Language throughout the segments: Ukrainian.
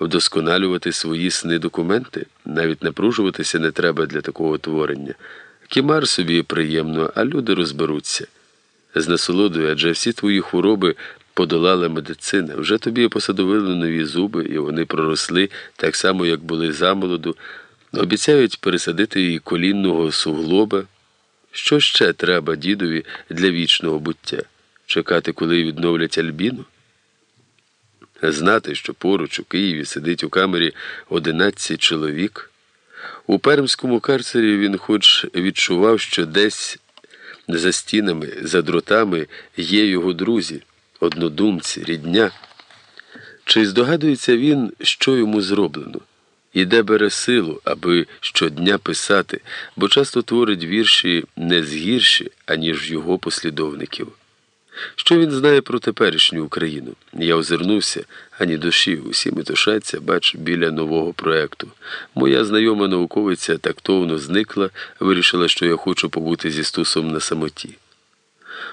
вдосконалювати свої сни документи, навіть напружуватися не треба для такого творення. Кімар собі приємно, а люди розберуться. З насолодою, адже всі твої хвороби подолала медицина. Вже тобі посадовили нові зуби, і вони проросли так само, як були замолоду. Обіцяють пересадити її колінного суглоба. Що ще треба дідові для вічного буття? Чекати, коли відновлять Альбіну? Знати, що поруч у Києві сидить у камері 11 чоловік. У пермському карцері він хоч відчував, що десь за стінами, за дротами є його друзі, однодумці, рідня. Чи здогадується він, що йому зроблено? І де бере силу, аби щодня писати, бо часто творить вірші не згірші, аніж його послідовників. Що він знає про теперішню Україну? Я озирнувся, ані душі, усі метушаться, бач, біля нового проекту. Моя знайома науковиця тактовно зникла, вирішила, що я хочу побути зі стусом на самоті.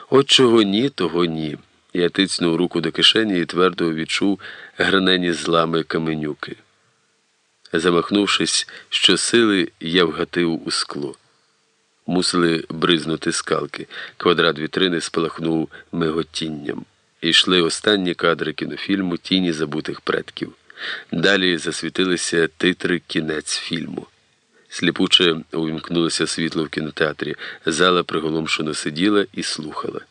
От чого ні, того ні. Я тицнув руку до кишені і твердо відчув гранені злами каменюки. Замахнувшись щосили, я вгатив у скло. Мусили бризнути скалки. Квадрат вітрини спалахнув миготінням. Ішли останні кадри кінофільму Тіні забутих предків. Далі засвітилися титри кінець фільму. Сліпуче увімкнулося світло в кінотеатрі. Зала приголомшено сиділа і слухала.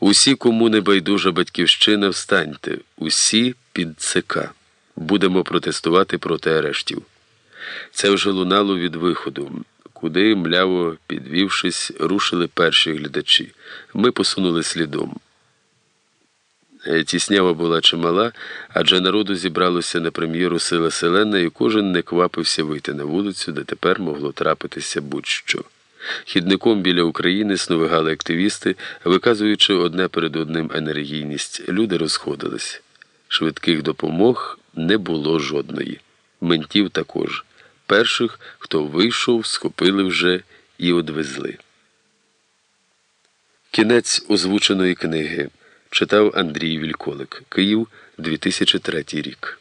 Усі, кому не байдужа батьківщина, встаньте, усі під ЦК. Будемо протестувати проти арештів. Це вже лунало від виходу, куди, мляво підвівшись, рушили перші глядачі. Ми посунули слідом. Тіснява була чимала, адже народу зібралося на прем'єру Сила Селена, і кожен не квапився вийти на вулицю, де тепер могло трапитися будь-що. Хідником біля України сновигали активісти, виказуючи одне перед одним енергійність. Люди розходились. Швидких допомог не було жодної. Ментів також. Перших, хто вийшов, схопили вже і одвезли. Кінець озвученої книги читав Андрій Вільколик. Київ 2003 рік.